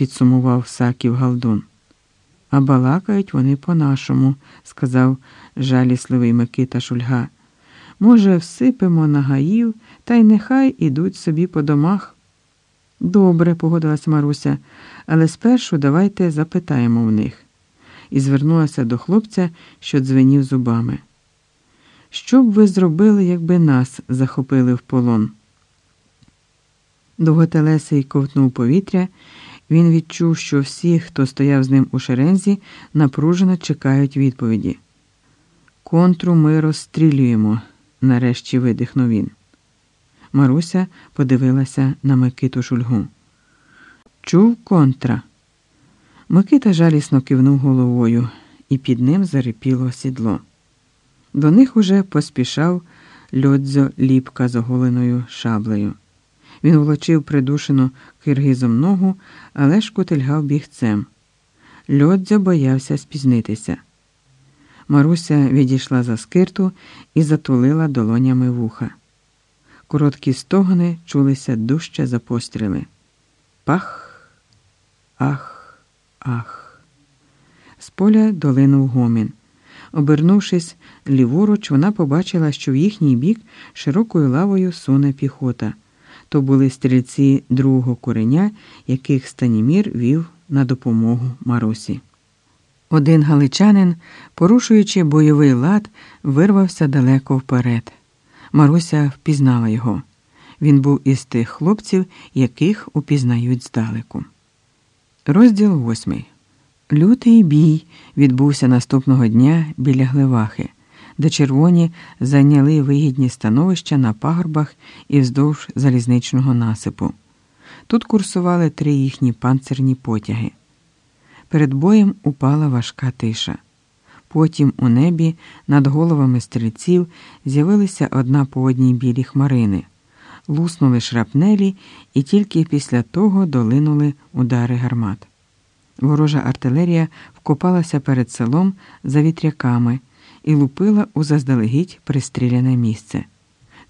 підсумував Саків Галдун. А балакають вони по-нашому, сказав жалісливий Микита Шульга. Може, всипемо на гаїв, та й нехай ідуть собі по домах. Добре, погодилась Маруся, але спершу давайте запитаємо в них. І звернулася до хлопця, що дзвенів зубами. Що б ви зробили, якби нас захопили в полон? Довготелесий ковтнув повітря. Він відчув, що всі, хто стояв з ним у шерензі, напружено чекають відповіді. Контру ми розстрілюємо, нарешті видихнув він. Маруся подивилася на Микиту Шульгу. Чув контра. Микита жалісно кивнув головою, і під ним зарипіло сідло. До них уже поспішав льодзо ліпка з оголеною шаблею. Він влочив придушену киргизом ногу, але шкутильгав бігцем. Льодзо боявся спізнитися. Маруся відійшла за скирту і затулила долонями вуха. Короткі стогони чулися дужче за постріли. Пах, ах, ах. З поля долинув гомін. Обернувшись ліворуч, вона побачила, що в їхній бік широкою лавою суне піхота. То були стрільці другого кореня, яких Станімір вів на допомогу Марусі. Один галичанин, порушуючи бойовий лад, вирвався далеко вперед. Маруся впізнала його. Він був із тих хлопців, яких упізнають здалеку. Розділ восьмий. Лютий бій відбувся наступного дня біля Гливахи, де червоні зайняли вигідні становища на пагорбах і вздовж залізничного насипу. Тут курсували три їхні панцирні потяги. Перед боєм упала важка тиша. Потім у небі над головами стрільців з'явилися одна по одній білі хмарини, луснули шрапнелі і тільки після того долинули удари гармат. Ворожа артилерія вкопалася перед селом за вітряками і лупила у заздалегідь пристріляне місце.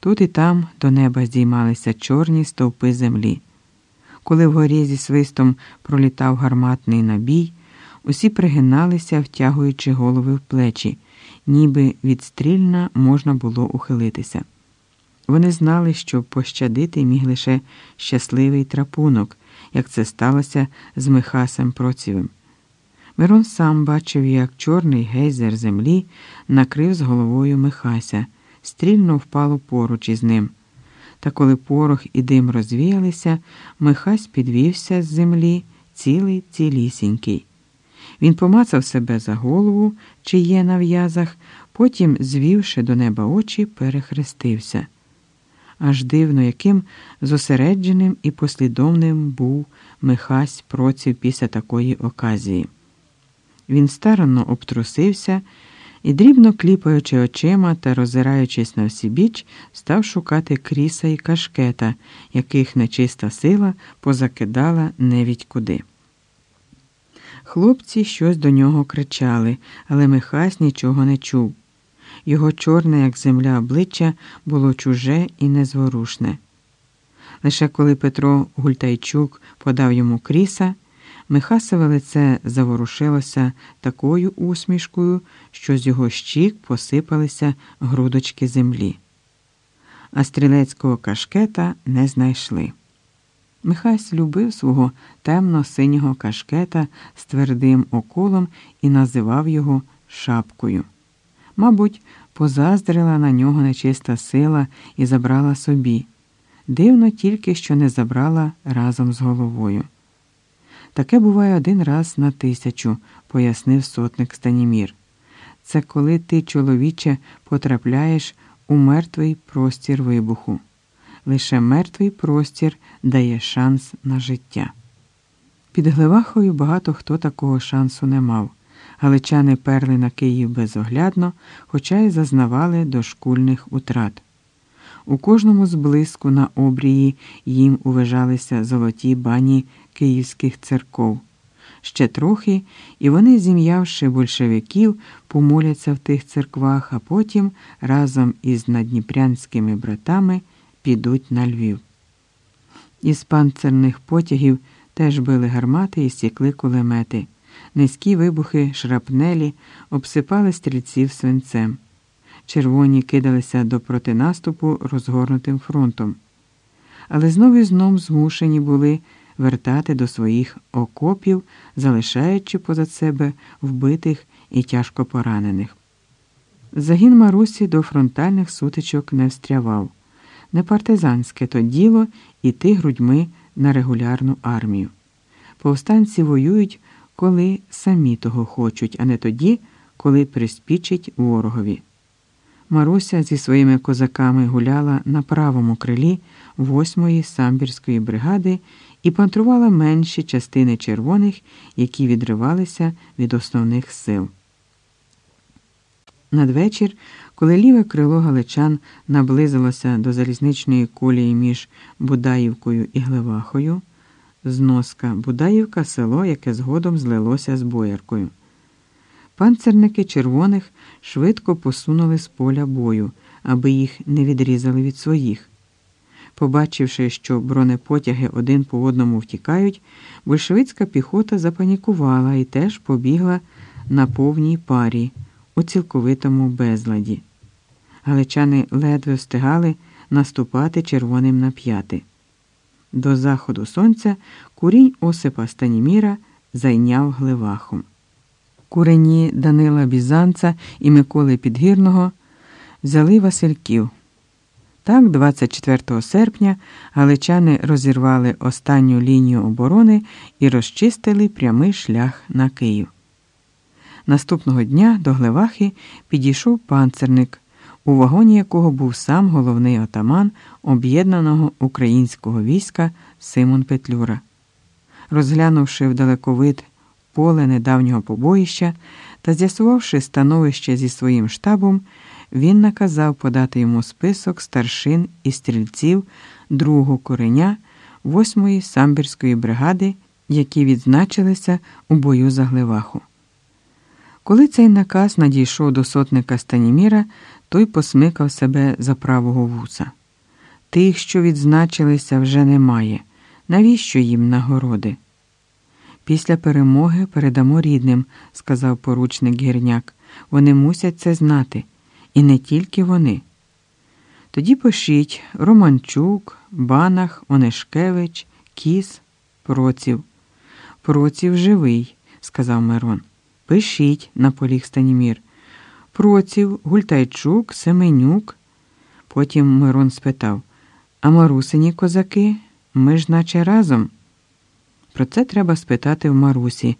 Тут і там до неба здіймалися чорні стовпи землі. Коли вгорі зі свистом пролітав гарматний набій, усі пригиналися, втягуючи голови в плечі, ніби відстрільна можна було ухилитися. Вони знали, що пощадити міг лише щасливий трапунок, як це сталося з Михасем Процівим. Мирон сам бачив, як чорний гейзер землі накрив з головою Михася, стрільно впало поруч із ним. Та коли порох і дим розвіялися, Михась підвівся з землі цілий цілісінький. Він помацав себе за голову, чи є на в'язах, потім, звівши до неба очі, перехрестився. Аж дивно, яким зосередженим і послідовним був Михась проців після такої оказії. Він старанно обтрусився і, дрібно кліпаючи очима та роззираючись на всі біч, став шукати кріса і кашкета, яких нечиста сила позакидала невідь куди. Хлопці щось до нього кричали, але Михась нічого не чув. Його чорне, як земля, обличчя було чуже і незворушне. Лише коли Петро Гультайчук подав йому кріса, Михасове лице заворушилося такою усмішкою, що з його щік посипалися грудочки землі. А стрілецького кашкета не знайшли. Михась любив свого темно-синього кашкета з твердим околом і називав його шапкою. Мабуть, позаздрила на нього нечиста сила і забрала собі. Дивно тільки, що не забрала разом з головою. Таке буває один раз на тисячу, пояснив сотник Станімір. Це коли ти, чоловіче, потрапляєш у мертвий простір вибуху. Лише мертвий простір дає шанс на життя. Під Гливахою багато хто такого шансу не мав. Галичани перли на Київ безоглядно, хоча й зазнавали дошкульних утрат. У кожному зблиску на обрії їм увижалися золоті бані київських церков. Ще трохи, і вони, зім'явши большевиків, помоляться в тих церквах, а потім разом із надніпрянськими братами підуть на Львів. Із панцерних потягів теж били гармати і сікли кулемети. Низькі вибухи шрапнелі обсипали стрільців свинцем. Червоні кидалися до протинаступу розгорнутим фронтом. Але знов і знов змушені були вертати до своїх окопів, залишаючи позад себе вбитих і тяжко поранених. Загін Марусі до фронтальних сутичок не встрявав. Не партизанське то діло іти грудьми на регулярну армію. Повстанці воюють, коли самі того хочуть, а не тоді, коли приспічить ворогові. Маруся зі своїми козаками гуляла на правому крилі 8-ї самбірської бригади і пантрувала менші частини червоних, які відривалися від основних сил. Надвечір, коли ліве крило галичан наблизилося до залізничної колії між Будаївкою і Глевахою, зноска Будаївка село, яке згодом злилося з бояркою. Панцерники червоних швидко посунули з поля бою, аби їх не відрізали від своїх. Побачивши, що бронепотяги один по одному втікають, большевицька піхота запанікувала і теж побігла на повній парі у цілковитому безладі. Галичани ледве встигали наступати червоним на п'яти. До заходу сонця курінь Осипа Станіміра зайняв Гливахом. Курені Данила Бізанца і Миколи Підгірного взяли Васильків. Так, 24 серпня галичани розірвали останню лінію оборони і розчистили прямий шлях на Київ. Наступного дня до Глевахи підійшов панцерник, у вагоні якого був сам головний отаман об'єднаного українського війська Симон Петлюра. Розглянувши вдалековид поле недавнього побоїща та з'ясувавши становище зі своїм штабом, він наказав подати йому список старшин і стрільців другого кореня 8-ї самбірської бригади, які відзначилися у бою за Гливаху. Коли цей наказ надійшов до сотника Станіміра, той посмикав себе за правого вуса. Тих, що відзначилися, вже немає. Навіщо їм нагороди? Після перемоги передамо рідним, сказав поручник гірняк. Вони мусять це знати. І не тільки вони. Тоді пишіть Романчук, Банах, Онешкевич, Кіс, Проців. Проців живий, сказав Мирон. Пишіть, наполіг Станімір. Проців, Гультайчук, Семенюк. Потім Мирон спитав А Марусині козаки? Ми ж наче разом. Про це треба спитати в Марусі.